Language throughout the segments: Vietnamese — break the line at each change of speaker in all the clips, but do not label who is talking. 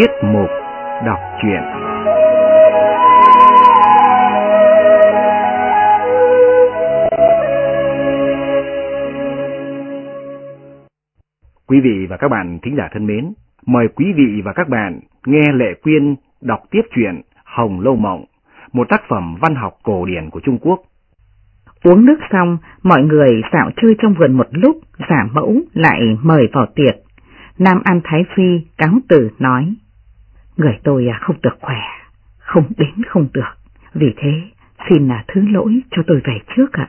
Tiết mục đọc truyện Quý vị và các bạn thính giả thân mến, mời quý vị và các bạn nghe Lệ Quyên đọc tiếp truyện Hồng Lâu Mộng, một tác phẩm văn học cổ điển của Trung Quốc.
Uống nước xong, mọi người dạo chơi trong vườn một lúc, giả mẫu lại mời vào tiệc. Nam An Thái Phi cáo từ nói, Người tôi à, không được khỏe, không đến không được, vì thế xin là thứ lỗi cho tôi về trước ạ.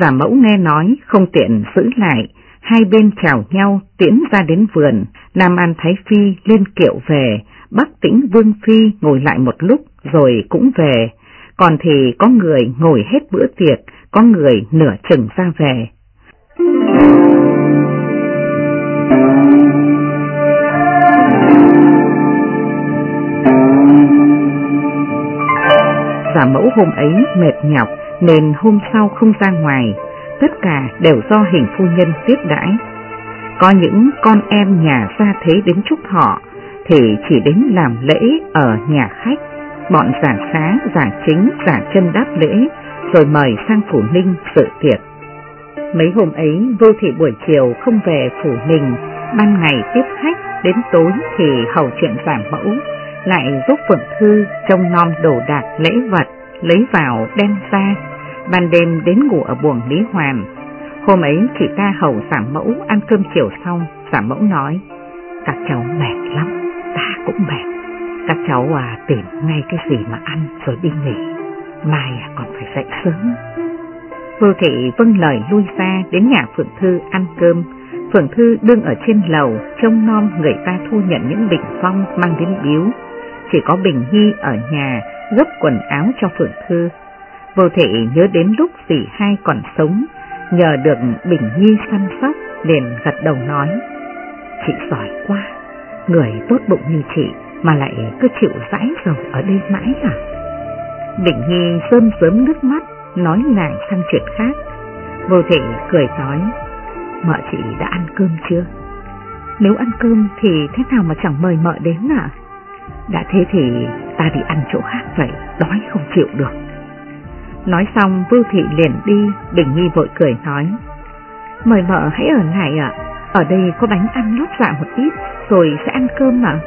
Giả mẫu nghe nói không tiện giữ lại, hai bên chào nhau tiễn ra đến vườn, Nam An Thái Phi lên kiệu về, Bắc Tĩnh Vương Phi ngồi lại một lúc rồi cũng về, còn thì có người ngồi hết bữa tiệc, có người nửa chừng ra về. Giả mẫu hôm ấy mệt nhọc nên hôm sau không ra ngoài, tất cả đều do hình phu nhân tiếp đãi. Có những con em nhà gia thế đến chúc họ thì chỉ đến làm lễ ở nhà khách, bọn giả xá, giả chính, giả chân đáp lễ, rồi mời sang Phủ Ninh sự tiệc. Mấy hôm ấy vô thị buổi chiều không về Phủ Ninh, ban ngày tiếp khách, đến tối thì hầu chuyện giảm mẫu, lại giúp Phượng Thư trông non đồ đạc lễ vật, lấy vào đem ra, ban đêm đến ngủ ở buồng Lý Hoàn. Hôm ấy chị ta hầu giảm mẫu ăn cơm chiều xong, giảm mẫu nói, các cháu mệt lắm, ta cũng mệt, các cháu à tìm ngay cái gì mà ăn rồi đi nghỉ, mai à còn phải dậy sớm. Vô thị vâng lời lui ra đến nhà Phượng Thư ăn cơm, Phượng Thư đương ở trên lầu trông nom người ta thu nhận những bình phong mang đến biếu. Chỉ có Bình Nhi ở nhà gấp quần áo cho Phượng Thư. Vô thể nhớ đến lúc dì hai còn sống, nhờ được Bình Nhi săn sóc, liền gật đầu nói. Chị giỏi quá, người tốt bụng như chị mà lại cứ chịu rãi dầu ở đây mãi à? Bình Nhi sơm sớm nước mắt, nói nàng sang chuyện khác. Vô thể cười nói, mợ chị đã ăn cơm chưa? Nếu ăn cơm thì thế nào mà chẳng mời mợ đến à? Đã thế thì ta đi ăn chỗ khác vậy, đói không chịu được. Nói xong Vưu Thị liền đi, Bình Nhi vội cười nói. Mời mợ hãy ở lại ạ, ở đây có bánh ăn lót dạ một ít, rồi sẽ ăn cơm mà.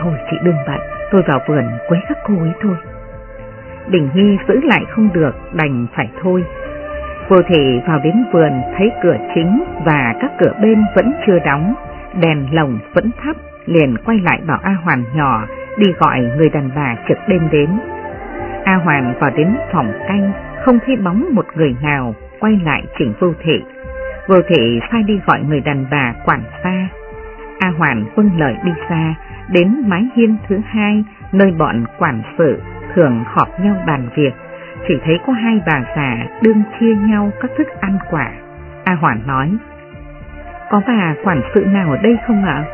Thôi chị đừng bận, tôi vào vườn quấy các cô ấy thôi. Bình Nhi giữ lại không được, đành phải thôi. Vô thị vào đến vườn thấy cửa chính và các cửa bên vẫn chưa đóng, đèn lồng vẫn thắp, liền quay lại bảo A Hoàn nhỏ đi gọi người đàn bà trực đêm đến. A Hoàn vào đến phòng canh, không thấy bóng một người nào, quay lại chỉnh vô thị. Vô thị sai đi gọi người đàn bà quản xa. A Hoàn vâng lời đi xa, đến mái hiên thứ hai, nơi bọn quản sự thường họp nhau bàn việc. Chỉ thấy có hai bà già đương chia nhau các thức ăn quả. A Hoàn nói, có bà quản sự nào ở đây không ạ?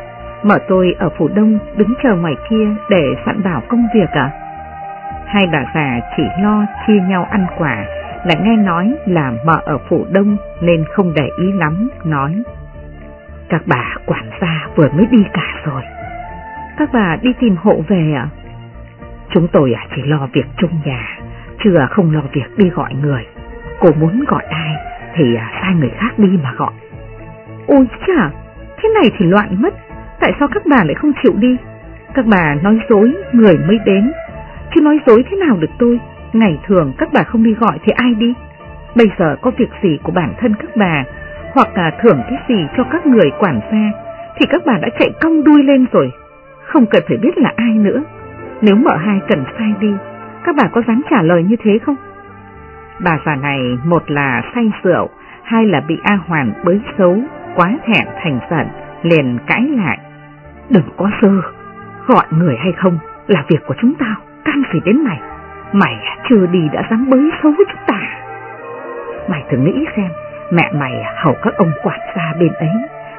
Mở tôi ở phủ đông đứng chờ ngoài kia để sẵn bảo công việc ạ. Hai bà già chỉ lo chia nhau ăn quả, lại nghe nói là mợ ở phủ đông nên không để ý lắm, nói. Các bà quản gia vừa mới đi cả rồi. Các bà đi tìm hộ về ạ? Chúng tôi à, chỉ lo việc chung nhà, chưa à, không lo việc đi gọi người. Cô muốn gọi ai thì à, sai người khác đi mà gọi. Ôi chà, thế này thì loạn mất. Tại sao các bà lại không chịu đi? Các bà nói dối, người mới đến. Chứ nói dối thế nào được tôi? Ngày thường các bà không đi gọi thì ai đi? Bây giờ có việc gì của bản thân các bà, hoặc là thưởng cái gì cho các người quản gia, thì các bà đã chạy cong đuôi lên rồi. Không cần phải biết là ai nữa. Nếu mợ hai cần sai đi, các bà có dám trả lời như thế không? Bà già này một là say rượu, hai là bị A Hoàn bới xấu, quá thẹn thành giận, liền cãi lại. Đừng có sơ, gọi người hay không là việc của chúng tao, can gì đến mày. Mày chưa đi đã dám bới xấu chúng ta. Mày thử nghĩ xem, mẹ mày hầu các ông quản gia bên ấy,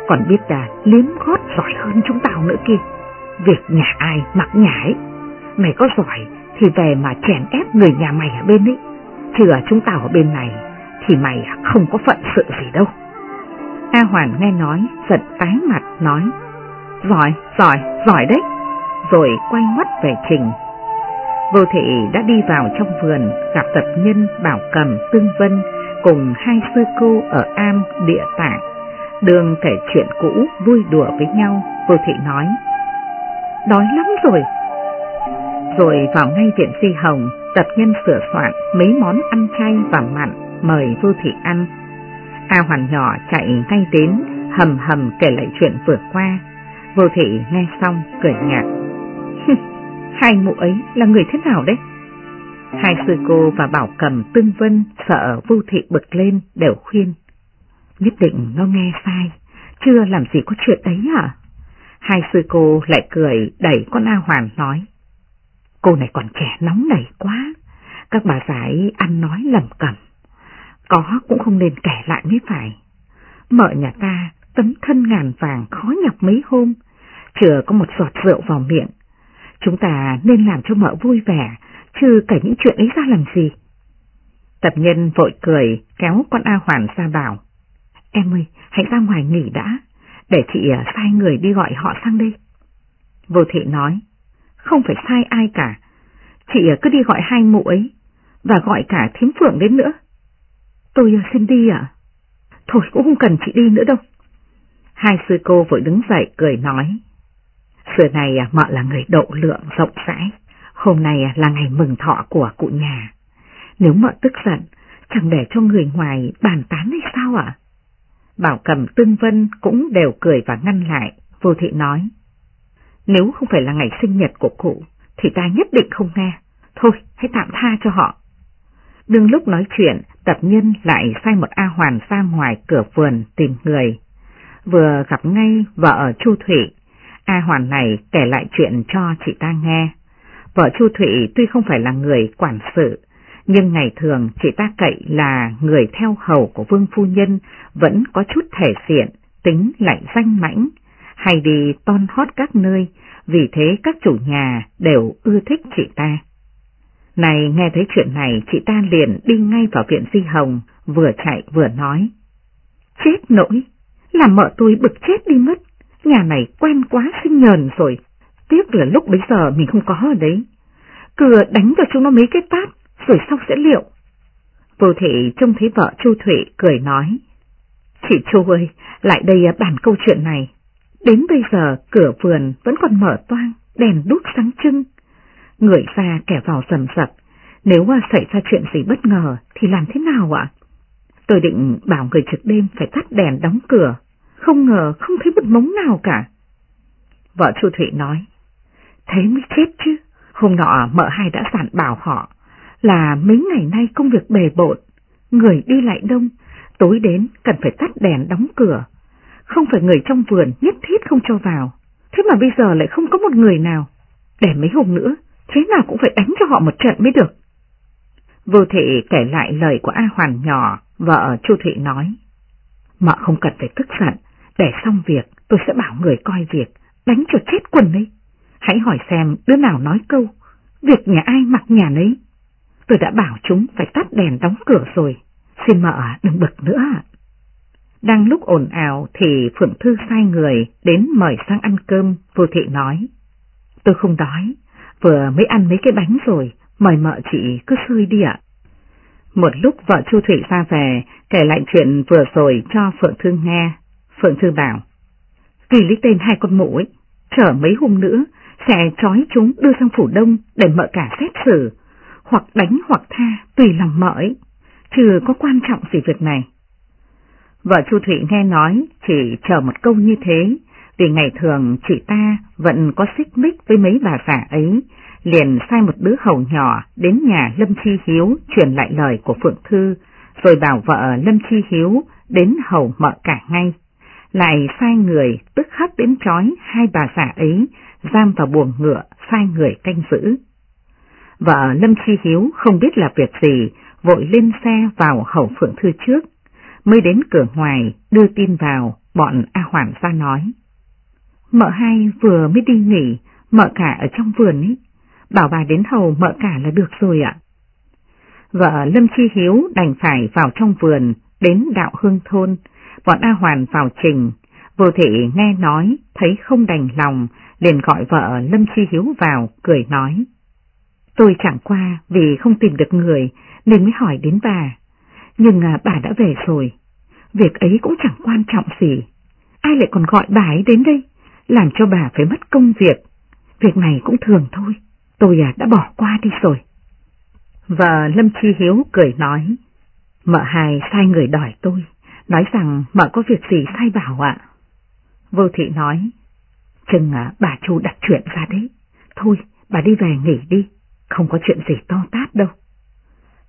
còn biết là liếm gót giỏi hơn chúng tao nữa kia. Việc nhà ai mặc nhà ấy, mày có giỏi thì về mà chèn ép người nhà mày ở bên ấy. Chứ ở chúng tao ở bên này thì mày không có phận sự gì đâu. A Hoàn nghe nói, giật tái mặt nói, giỏi, giỏi, giỏi đấy, rồi quay mắt về Trình. Vô thị đã đi vào trong vườn gặp tập nhân Bảo Cầm Tương Vân cùng hai sư cô ở am địa tạng. Đường kể chuyện cũ vui đùa với nhau, vô thị nói. Đói lắm rồi. Rồi vào ngay viện si hồng, tập nhân sửa soạn mấy món ăn chay và mặn mời vô thị ăn. A Hoàn nhỏ chạy ngay đến, hầm hầm kể lại chuyện vừa qua. Vô thị nghe xong cười nhạt. Hai mụ ấy là người thế nào đấy? Hai sư cô và bảo cầm tương vân sợ vô thị bực lên đều khuyên. Nhất định nó nghe sai, chưa làm gì có chuyện ấy à? Hai sư cô lại cười đẩy con A Hoàn nói. Cô này còn trẻ nóng nảy quá, các bà giải ăn nói lầm cầm. Có cũng không nên kể lại mới phải. Mợ nhà ta tấm thân ngàn vàng khó nhọc mấy hôm, chưa có một giọt rượu vào miệng. Chúng ta nên làm cho mợ vui vẻ, chứ cả những chuyện ấy ra làm gì. Tập nhân vội cười kéo con A Hoàn ra bảo. Em ơi, hãy ra ngoài nghỉ đã, để chị à, sai người đi gọi họ sang đây. Vô thị nói, không phải sai ai cả, chị à, cứ đi gọi hai mụ ấy, và gọi cả thím phượng đến nữa. Tôi à, xin đi à? Thôi cũng không cần chị đi nữa đâu. Hai sư cô vội đứng dậy cười nói. Xưa này à, mợ là người độ lượng rộng rãi, hôm nay à, là ngày mừng thọ của cụ nhà. Nếu mợ tức giận, chẳng để cho người ngoài bàn tán hay sao ạ? Bảo cầm tương vân cũng đều cười và ngăn lại, vô thị nói. Nếu không phải là ngày sinh nhật của cụ, thì ta nhất định không nghe. Thôi, hãy tạm tha cho họ. Đừng lúc nói chuyện, tập nhân lại sai một A Hoàn ra ngoài cửa vườn tìm người. Vừa gặp ngay vợ Chu Thủy, A Hoàn này kể lại chuyện cho chị ta nghe. Vợ Chu Thủy tuy không phải là người quản sự, nhưng ngày thường chị ta cậy là người theo hầu của vương phu nhân vẫn có chút thể diện, tính lại danh mãnh, hay đi ton hót các nơi, vì thế các chủ nhà đều ưa thích chị ta. Này nghe thấy chuyện này chị ta liền đi ngay vào viện Di Hồng, vừa chạy vừa nói. Chết nỗi, làm mợ tôi bực chết đi mất, nhà này quen quá sinh nhờn rồi, tiếc là lúc bấy giờ mình không có ở đấy. Cửa đánh vào chúng nó mấy cái tát, rồi sau sẽ liệu. Vô thị trông thấy vợ Chu Thụy cười nói. Chị Chu ơi, lại đây bàn câu chuyện này. Đến bây giờ cửa vườn vẫn còn mở toang, đèn đút sáng trưng. Người ra kẻ vào rầm rập, nếu mà xảy ra chuyện gì bất ngờ thì làm thế nào ạ? Tôi định bảo người trực đêm phải tắt đèn đóng cửa, không ngờ không thấy một mống nào cả. Vợ Chu Thụy nói, thế mới chết chứ, hôm nọ mợ hai đã dặn bảo họ là mấy ngày nay công việc bề bộn, người đi lại đông, tối đến cần phải tắt đèn đóng cửa, không phải người trong vườn nhất thiết không cho vào, thế mà bây giờ lại không có một người nào, để mấy hôm nữa, thế nào cũng phải đánh cho họ một trận mới được. Vô thị kể lại lời của A Hoàn nhỏ, vợ Chu Thị nói, mợ không cần phải tức giận, để xong việc tôi sẽ bảo người coi việc, đánh cho chết quần ấy. Hãy hỏi xem đứa nào nói câu, việc nhà ai mặc nhà nấy. Tôi đã bảo chúng phải tắt đèn đóng cửa rồi, xin mợ đừng bực nữa. Đang lúc ồn ào thì Phượng Thư sai người đến mời sang ăn cơm, vô thị nói. Tôi không đói, vừa mới ăn mấy cái bánh rồi, mời mợ chị cứ xơi đi ạ. Một lúc vợ Chu Thủy ra về, kể lại chuyện vừa rồi cho Phượng Thư nghe. Phượng Thư bảo, "Kỳ lý tên hai con mũ ấy, chờ mấy hôm nữa, sẽ trói chúng đưa sang phủ đông để mợ cả xét xử, hoặc đánh hoặc tha, tùy lòng mợ ấy, chứ có quan trọng gì việc này. Vợ Chu Thủy nghe nói chỉ chờ một câu như thế, vì ngày thường chị ta vẫn có xích mích với mấy bà giả ấy, liền sai một đứa hầu nhỏ đến nhà Lâm Chi Hiếu truyền lại lời của Phượng Thư, rồi bảo vợ Lâm Chi Hiếu đến hầu mợ cả ngay. Lại sai người tức khắc đến trói hai bà già ấy, giam vào buồng ngựa, sai người canh giữ. Vợ Lâm Chi Hiếu không biết là việc gì, vội lên xe vào hầu Phượng Thư trước, mới đến cửa ngoài đưa tin vào, bọn A Hoàn ra nói. Mợ hai vừa mới đi nghỉ, mợ cả ở trong vườn ấy, bảo bà đến hầu mợ cả là được rồi ạ. Vợ Lâm Chi Hiếu đành phải vào trong vườn, đến đạo hương thôn, bọn A Hoàn vào trình, vô thị nghe nói, thấy không đành lòng, liền gọi vợ Lâm Chi Hiếu vào, cười nói. Tôi chẳng qua vì không tìm được người nên mới hỏi đến bà, nhưng à, bà đã về rồi, việc ấy cũng chẳng quan trọng gì. Ai lại còn gọi bà ấy đến đây, làm cho bà phải mất công việc. Việc này cũng thường thôi, tôi à, đã bỏ qua đi rồi. Và Lâm Chi Hiếu cười nói, mợ hài sai người đòi tôi, nói rằng mợ có việc gì sai bảo ạ. Vô thị nói, chừng à, bà chú đặt chuyện ra đấy, thôi bà đi về nghỉ đi, không có chuyện gì to tát đâu.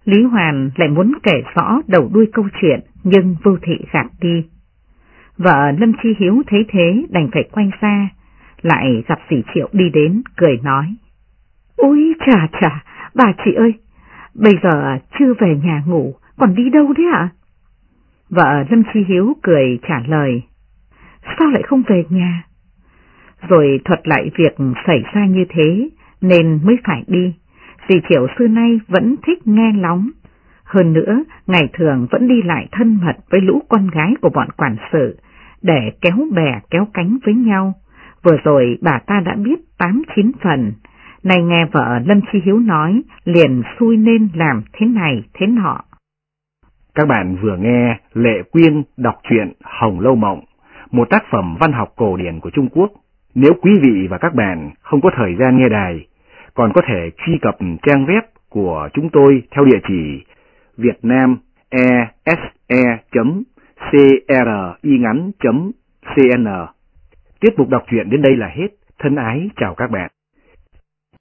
Lý Hoàn lại muốn kể rõ đầu đuôi câu chuyện, nhưng vô thị gạt đi. Vợ Lâm Chi Hiếu thấy thế đành phải quay ra, lại gặp dì Triệu đi đến, cười nói. Ôi chà chà, bà chị ơi, bây giờ chưa về nhà ngủ, còn đi đâu đấy ạ? Vợ Lâm Chi Hiếu cười trả lời. Sao lại không về nhà? Rồi thuật lại việc xảy ra như thế nên mới phải đi. Dì Triệu xưa nay vẫn thích nghe lóng. Hơn nữa, ngày thường vẫn đi lại thân mật với lũ con gái của bọn quản sự, để kéo bè kéo cánh với nhau. Vừa rồi bà ta đã biết tám chín phần, này nghe vợ Lâm Chi Hiếu nói, liền xui nên làm thế này thế nọ.
Các bạn vừa nghe Lệ Quyên đọc truyện Hồng Lâu Mộng, một tác phẩm văn học cổ điển của Trung Quốc. Nếu quý vị và các bạn không có thời gian nghe đài, còn có thể truy cập trang web của chúng tôi theo địa chỉ vietnamese.cringắn.cn. Tiết mục đọc truyện đến đây là hết. Thân ái chào các bạn.